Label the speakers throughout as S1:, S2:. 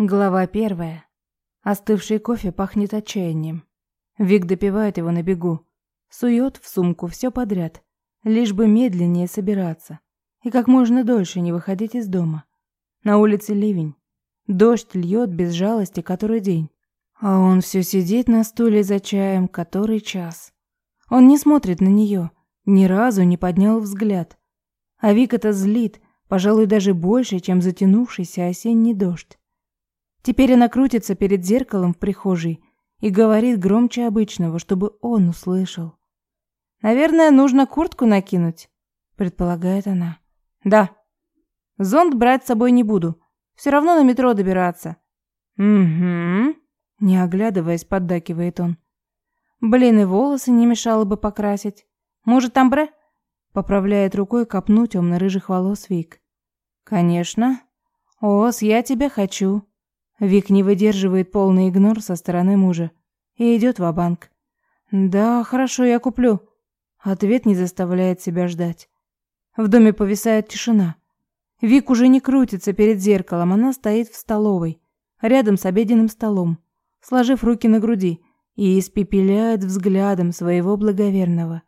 S1: Глава первая. Остывший кофе пахнет отчаянием. Вик допивает его на бегу. Сует в сумку все подряд, лишь бы медленнее собираться и как можно дольше не выходить из дома. На улице ливень. Дождь льет без жалости который день. А он все сидит на стуле за чаем который час. Он не смотрит на нее, ни разу не поднял взгляд. А Вик это злит, пожалуй, даже больше, чем затянувшийся осенний дождь. Теперь она крутится перед зеркалом в прихожей и говорит громче обычного, чтобы он услышал. «Наверное, нужно куртку накинуть», — предполагает она. «Да. Зонт брать с собой не буду. Все равно на метро добираться». «Угу», — не оглядываясь, поддакивает он. «Блин, и волосы не мешало бы покрасить. Может, амбре?» Поправляет рукой копну темно-рыжих волос Вик. «Конечно. Ос, я тебя хочу», Вик не выдерживает полный игнор со стороны мужа и идет в банк Да, хорошо, я куплю. Ответ не заставляет себя ждать. В доме повисает тишина. Вик уже не крутится перед зеркалом, она стоит в столовой, рядом с обеденным столом, сложив руки на груди и испепеляет взглядом своего благоверного.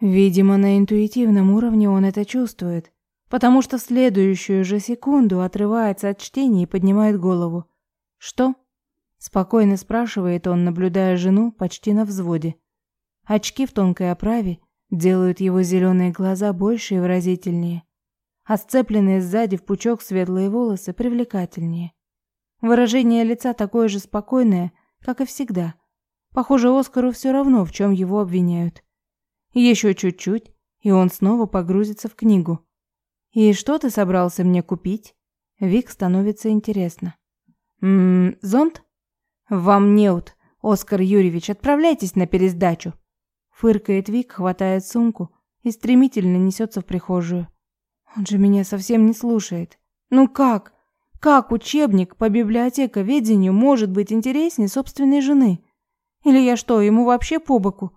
S1: Видимо, на интуитивном уровне он это чувствует, потому что в следующую же секунду отрывается от чтения и поднимает голову. «Что?» – спокойно спрашивает он, наблюдая жену почти на взводе. Очки в тонкой оправе делают его зеленые глаза больше и выразительнее, а сцепленные сзади в пучок светлые волосы привлекательнее. Выражение лица такое же спокойное, как и всегда. Похоже, Оскару все равно, в чем его обвиняют. Еще чуть-чуть, и он снова погрузится в книгу. «И что ты собрался мне купить?» Вик становится интересно. «Ммм, зонт?» «Вам неут, Оскар Юрьевич, отправляйтесь на пересдачу!» Фыркает Вик, хватает сумку и стремительно несется в прихожую. Он же меня совсем не слушает. Ну как? Как учебник по библиотековедению может быть интереснее собственной жены? Или я что, ему вообще по боку?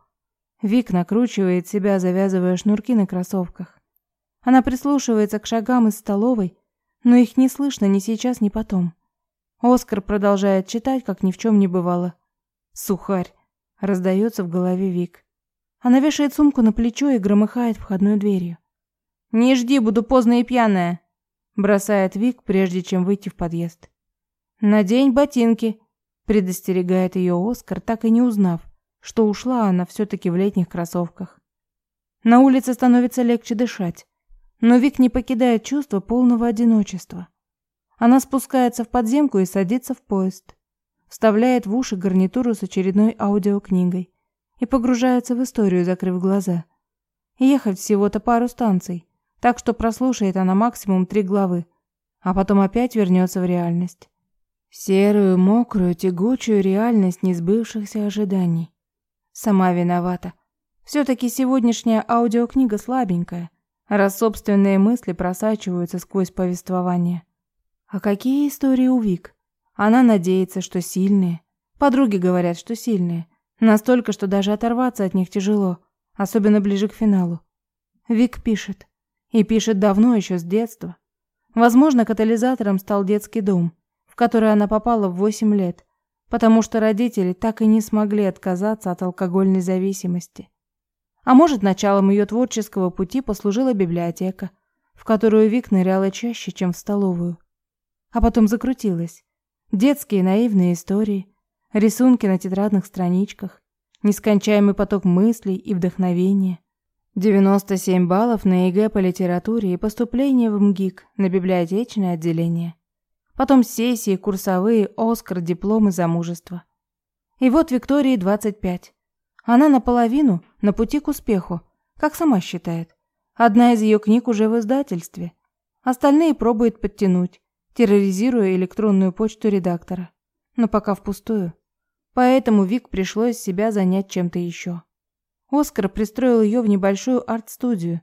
S1: Вик накручивает себя, завязывая шнурки на кроссовках. Она прислушивается к шагам из столовой, но их не слышно ни сейчас, ни потом. Оскар продолжает читать, как ни в чем не бывало. «Сухарь!» — раздается в голове Вик. Она вешает сумку на плечо и громыхает входной дверью. «Не жди, буду поздно и пьяная!» — бросает Вик, прежде чем выйти в подъезд. «Надень ботинки!» — предостерегает ее Оскар, так и не узнав, что ушла она все-таки в летних кроссовках. На улице становится легче дышать, но Вик не покидает чувство полного одиночества. Она спускается в подземку и садится в поезд. Вставляет в уши гарнитуру с очередной аудиокнигой и погружается в историю, закрыв глаза. Ехать всего-то пару станций, так что прослушает она максимум три главы, а потом опять вернется в реальность. Серую, мокрую, тягучую реальность несбывшихся ожиданий. Сама виновата. Все-таки сегодняшняя аудиокнига слабенькая, раз собственные мысли просачиваются сквозь повествование. А какие истории у Вик? Она надеется, что сильные. Подруги говорят, что сильные. Настолько, что даже оторваться от них тяжело, особенно ближе к финалу. Вик пишет. И пишет давно, еще с детства. Возможно, катализатором стал детский дом, в который она попала в 8 лет, потому что родители так и не смогли отказаться от алкогольной зависимости. А может, началом ее творческого пути послужила библиотека, в которую Вик ныряла чаще, чем в столовую а потом закрутилась. Детские наивные истории, рисунки на тетрадных страничках, нескончаемый поток мыслей и вдохновения. 97 баллов на ЕГЭ по литературе и поступление в МГИК на библиотечное отделение. Потом сессии, курсовые, Оскар, диплом и замужество. И вот Виктории 25. Она наполовину на пути к успеху, как сама считает. Одна из ее книг уже в издательстве. Остальные пробует подтянуть терроризируя электронную почту редактора. Но пока впустую. Поэтому Вик пришлось себя занять чем-то еще. Оскар пристроил ее в небольшую арт-студию,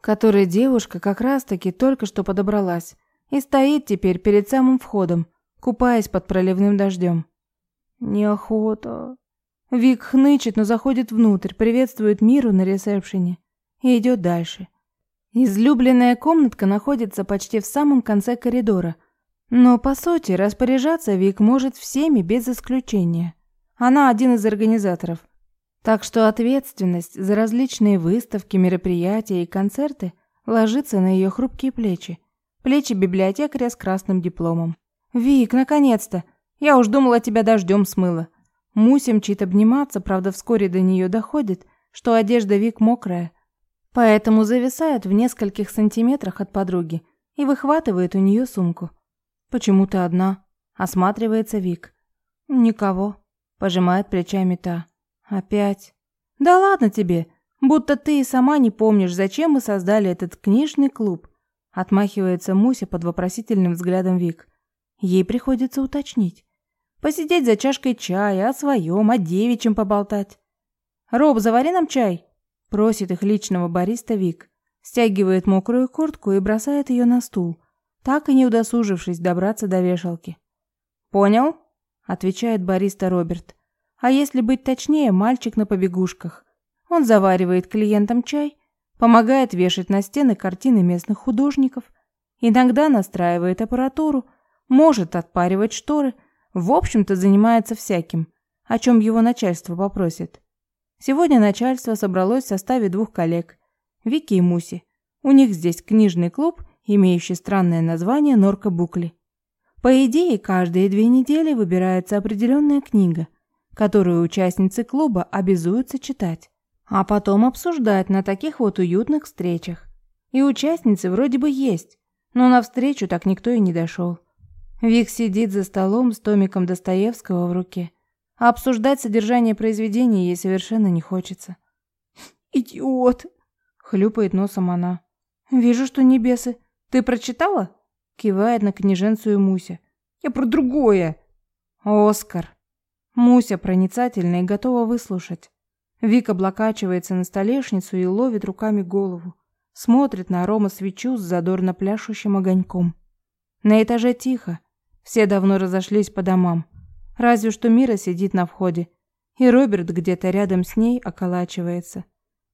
S1: которой девушка как раз-таки только что подобралась и стоит теперь перед самым входом, купаясь под проливным дождем. Неохота. Вик хнычет, но заходит внутрь, приветствует Миру на ресепшене и идет дальше. Излюбленная комнатка находится почти в самом конце коридора – Но, по сути, распоряжаться Вик может всеми без исключения. Она один из организаторов. Так что ответственность за различные выставки, мероприятия и концерты ложится на ее хрупкие плечи. Плечи библиотекаря с красным дипломом. «Вик, наконец-то! Я уж думала, тебя дождем смыло». Муся мчит обниматься, правда, вскоре до нее доходит, что одежда Вик мокрая. Поэтому зависает в нескольких сантиметрах от подруги и выхватывает у нее сумку. «Почему ты одна?» – осматривается Вик. «Никого», – пожимает плечами та. «Опять?» «Да ладно тебе, будто ты и сама не помнишь, зачем мы создали этот книжный клуб», – отмахивается Муся под вопросительным взглядом Вик. Ей приходится уточнить. Посидеть за чашкой чая, о своем, о девичьем поболтать. «Роб, завари нам чай!» – просит их личного бариста Вик. Стягивает мокрую куртку и бросает ее на стул, так и не удосужившись добраться до вешалки. «Понял?» – отвечает бариста Роберт. А если быть точнее, мальчик на побегушках. Он заваривает клиентам чай, помогает вешать на стены картины местных художников, иногда настраивает аппаратуру, может отпаривать шторы – в общем-то, занимается всяким, о чем его начальство попросит. Сегодня начальство собралось в составе двух коллег – Вики и Муси. У них здесь книжный клуб, имеющий странное название «Норка Букли». По идее, каждые две недели выбирается определенная книга, которую участницы клуба обязуются читать, а потом обсуждать на таких вот уютных встречах. И участницы вроде бы есть, но на встречу так никто и не дошел. Вик сидит за столом с томиком Достоевского в руке. Обсуждать содержание произведения ей совершенно не хочется. «Идиот!» — хлюпает носом она. «Вижу, что небесы. Ты прочитала?» — кивает на княженцу и Муся. «Я про другое!» «Оскар!» Муся проницательна и готова выслушать. Вика облокачивается на столешницу и ловит руками голову. Смотрит на арома свечу с задорно пляшущим огоньком. На этаже тихо. Все давно разошлись по домам. Разве что Мира сидит на входе. И Роберт где-то рядом с ней околачивается.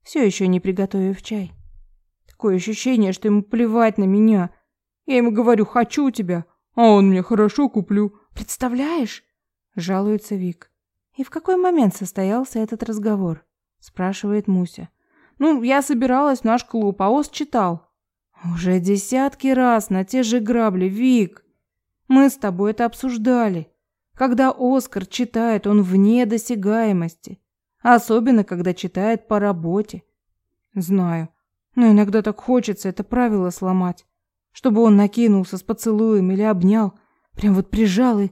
S1: Все еще не приготовив чай. Такое ощущение, что ему плевать на меня. Я ему говорю «хочу тебя», а он мне «хорошо, куплю». Представляешь? Жалуется Вик. И в какой момент состоялся этот разговор? Спрашивает Муся. Ну, я собиралась в наш клуб, а Ос читал. Уже десятки раз на те же грабли, Вик. Мы с тобой это обсуждали. Когда Оскар читает, он вне досягаемости. Особенно, когда читает по работе. Знаю, но иногда так хочется это правило сломать. Чтобы он накинулся с поцелуем или обнял. Прям вот прижал и...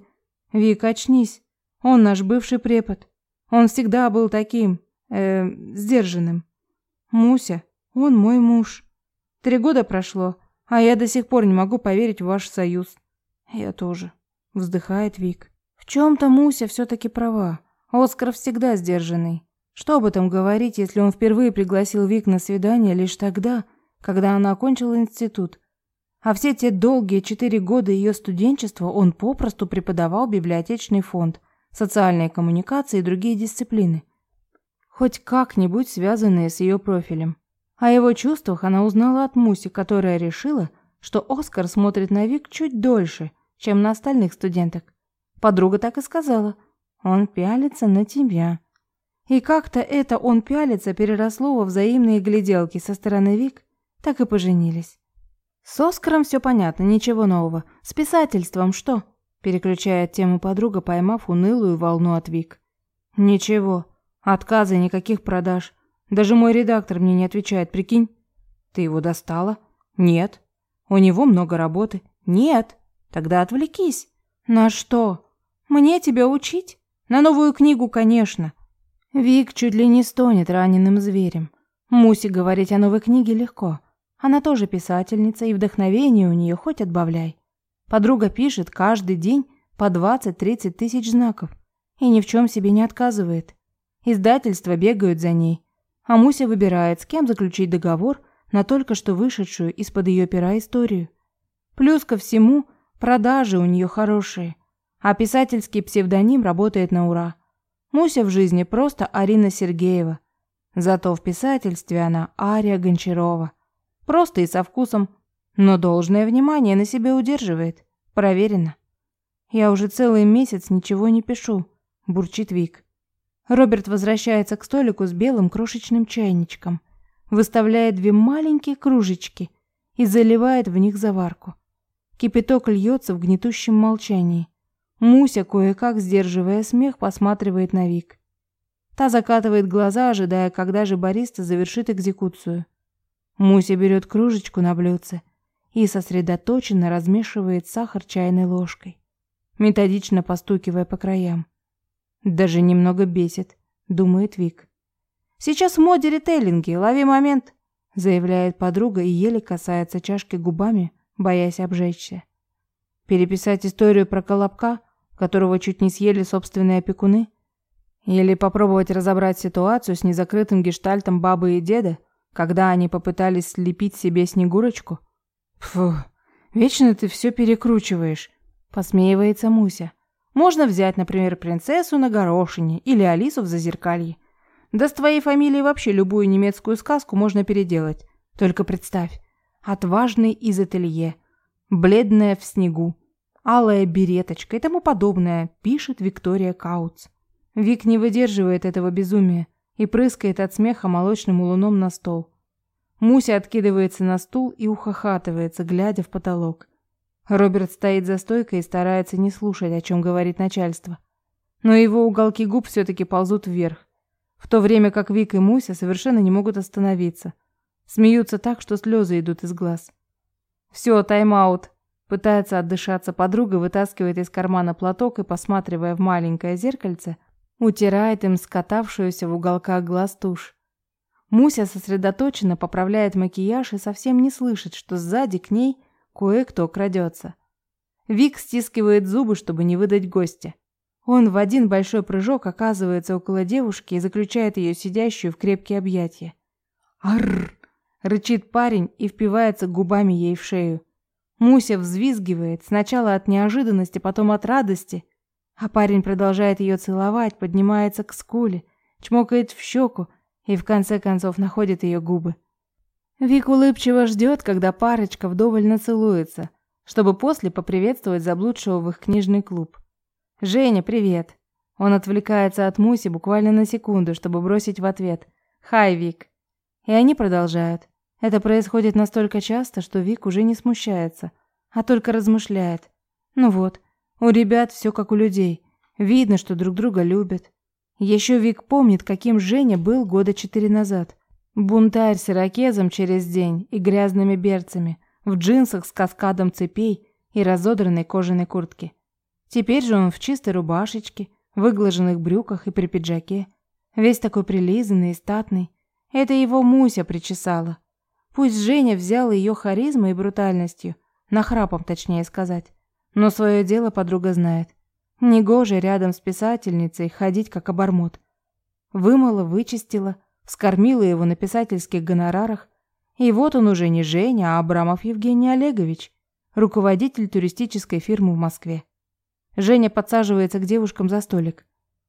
S1: Вик, очнись. Он наш бывший препод. Он всегда был таким... э сдержанным. Муся, он мой муж. Три года прошло, а я до сих пор не могу поверить в ваш союз. Я тоже. Вздыхает Вик. В чем-то Муся все-таки права. Оскар всегда сдержанный. Что об этом говорить, если он впервые пригласил Вик на свидание лишь тогда, когда она окончила институт? А все те долгие четыре года ее студенчества он попросту преподавал библиотечный фонд, социальные коммуникации и другие дисциплины. Хоть как-нибудь связанные с ее профилем. О его чувствах она узнала от Муси, которая решила, что Оскар смотрит на Вик чуть дольше – чем на остальных студенток. Подруга так и сказала. Он пялится на тебя. И как-то это он пялится переросло во взаимные гляделки со стороны Вик, так и поженились. С Оскаром все понятно, ничего нового. С писательством что? Переключает тему подруга, поймав унылую волну от Вик. Ничего. Отказы, никаких продаж. Даже мой редактор мне не отвечает, прикинь. Ты его достала? Нет. У него много работы? Нет. Тогда отвлекись. На что? Мне тебя учить? На новую книгу, конечно. Вик чуть ли не стонет раненым зверем. Мусе говорить о новой книге легко. Она тоже писательница, и вдохновение у нее хоть отбавляй. Подруга пишет каждый день по 20-30 тысяч знаков и ни в чем себе не отказывает. Издательства бегают за ней, а Муся выбирает, с кем заключить договор на только что вышедшую из-под ее пера историю. Плюс ко всему, Продажи у нее хорошие, а писательский псевдоним работает на ура. Муся в жизни просто Арина Сергеева. Зато в писательстве она Ария Гончарова. Просто и со вкусом, но должное внимание на себе удерживает. Проверено. Я уже целый месяц ничего не пишу, бурчит Вик. Роберт возвращается к столику с белым крошечным чайничком, выставляет две маленькие кружечки и заливает в них заварку. Кипяток льется в гнетущем молчании. Муся, кое-как сдерживая смех, посматривает на Вик. Та закатывает глаза, ожидая, когда же бариста завершит экзекуцию. Муся берет кружечку на блюдце и сосредоточенно размешивает сахар чайной ложкой, методично постукивая по краям. Даже немного бесит, думает Вик. Сейчас в моде ритейлинги, лови момент, заявляет подруга и еле касается чашки губами, боясь обжечься. Переписать историю про колобка, которого чуть не съели собственные опекуны, или попробовать разобрать ситуацию с незакрытым гештальтом бабы и деда, когда они попытались слепить себе снегурочку. Фу, вечно ты все перекручиваешь, посмеивается Муся. Можно взять, например, принцессу на горошине или Алису в зазеркалье. Да с твоей фамилией вообще любую немецкую сказку можно переделать. Только представь, отважный из ателье, бледная в снегу, алая береточка и тому подобное, пишет Виктория Кауц. Вик не выдерживает этого безумия и прыскает от смеха молочным луном на стол. Муся откидывается на стул и ухахатывается, глядя в потолок. Роберт стоит за стойкой и старается не слушать, о чем говорит начальство. Но его уголки губ все-таки ползут вверх, в то время как Вик и Муся совершенно не могут остановиться. Смеются так, что слезы идут из глаз. «Все, тайм-аут!» Пытается отдышаться подруга, вытаскивает из кармана платок и, посматривая в маленькое зеркальце, утирает им скатавшуюся в уголках глаз тушь. Муся сосредоточенно поправляет макияж и совсем не слышит, что сзади к ней – Кое-кто крадется. Вик стискивает зубы, чтобы не выдать гостя. Он в один большой прыжок оказывается около девушки и заключает ее сидящую в крепкие объятия. «Арррр!» – рычит парень и впивается губами ей в шею. Муся взвизгивает, сначала от неожиданности, потом от радости. А парень продолжает ее целовать, поднимается к скуле, чмокает в щеку и в конце концов находит ее губы. Вик улыбчиво ждет, когда парочка вдоволь нацелуется, чтобы после поприветствовать заблудшего в их книжный клуб. «Женя, привет!» Он отвлекается от Муси буквально на секунду, чтобы бросить в ответ «Хай, Вик!» И они продолжают. Это происходит настолько часто, что Вик уже не смущается, а только размышляет. Ну вот, у ребят все как у людей. Видно, что друг друга любят. Еще Вик помнит, каким Женя был года четыре назад – Бунтарь с ирокезом через день и грязными берцами, в джинсах с каскадом цепей и разодранной кожаной куртке. Теперь же он в чистой рубашечке, выглаженных брюках и при пиджаке. Весь такой прилизанный и статный. Это его Муся причесала. Пусть Женя взял ее харизмой и брутальностью, нахрапом точнее сказать. Но свое дело подруга знает. Негоже рядом с писательницей ходить как обормот. Вымыла, вычистила, Скормила его на писательских гонорарах. И вот он уже не Женя, а Абрамов Евгений Олегович, руководитель туристической фирмы в Москве. Женя подсаживается к девушкам за столик.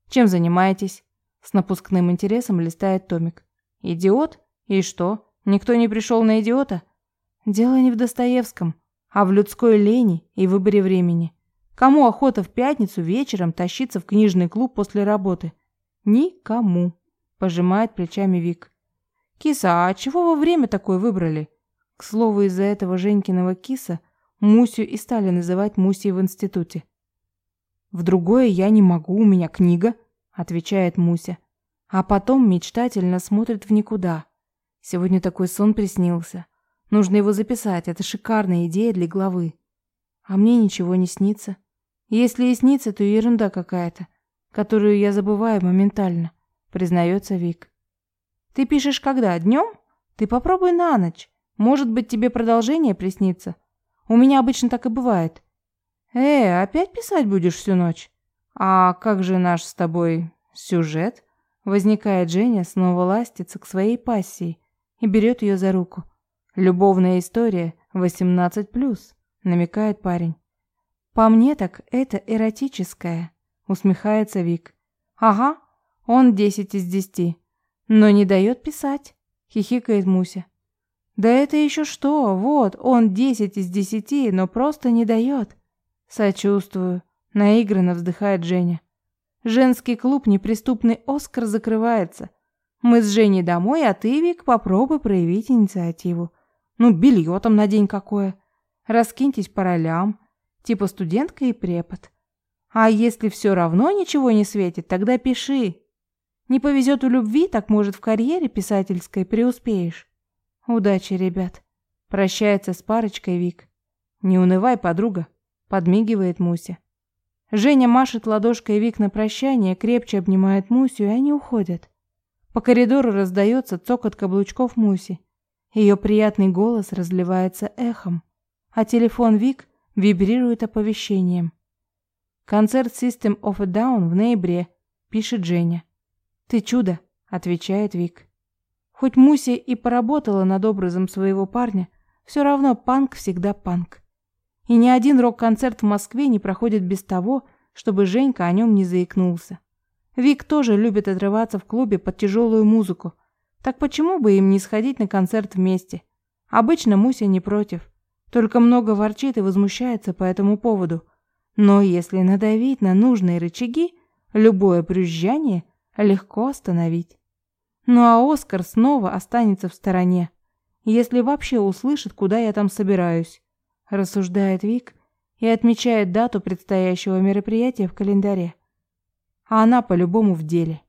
S1: «Чем занимаетесь?» С напускным интересом листает томик. «Идиот? И что? Никто не пришел на идиота?» «Дело не в Достоевском, а в людской лени и выборе времени. Кому охота в пятницу вечером тащиться в книжный клуб после работы? Никому пожимает плечами Вик. Киса, а чего вы время такое выбрали? К слову, из-за этого Женькиного киса Мусю и стали называть Мусей в институте. В другое я не могу, у меня книга, отвечает Муся. А потом мечтательно смотрит в никуда. Сегодня такой сон приснился. Нужно его записать, это шикарная идея для главы. А мне ничего не снится. Если и снится, то ерунда какая-то, которую я забываю моментально признается Вик. Ты пишешь когда? Днем? Ты попробуй на ночь. Может быть, тебе продолжение приснится. У меня обычно так и бывает. Э, опять писать будешь всю ночь? А как же наш с тобой сюжет? Возникает Женя, снова ластится к своей пассии и берет ее за руку. Любовная история 18+, намекает парень. По мне так это эротическая, усмехается Вик. Ага, он десять из десяти. Но не дает писать, хихикает Муся. Да это еще что? Вот, он десять из десяти, но просто не дает. Сочувствую. Наигранно вздыхает Женя. Женский клуб «Неприступный Оскар» закрывается. Мы с Женей домой, а ты, Вик, попробуй проявить инициативу. Ну, белье там на день какое. Раскиньтесь по ролям. Типа студентка и препод. А если все равно ничего не светит, тогда пиши. Не повезет у любви, так может в карьере писательской преуспеешь. Удачи, ребят. Прощается с парочкой Вик. Не унывай, подруга подмигивает Муся. Женя машет ладошкой Вик на прощание, крепче обнимает Мусю, и они уходят. По коридору раздается цокот каблучков Муси. Ее приятный голос разливается эхом, а телефон Вик вибрирует оповещением. Концерт System of a Down в ноябре, пишет Женя. Ты чудо, отвечает Вик. Хоть Муси и поработала над образом своего парня, все равно панк всегда панк. И ни один рок-концерт в Москве не проходит без того, чтобы Женька о нем не заикнулся. Вик тоже любит отрываться в клубе под тяжелую музыку. Так почему бы им не сходить на концерт вместе? Обычно Муся не против. Только много ворчит и возмущается по этому поводу. Но если надавить на нужные рычаги, любое брюзжание легко остановить. Ну а Оскар снова останется в стороне. Если вообще услышит, куда я там собираюсь рассуждает Вик и отмечает дату предстоящего мероприятия в календаре. А она по-любому в деле.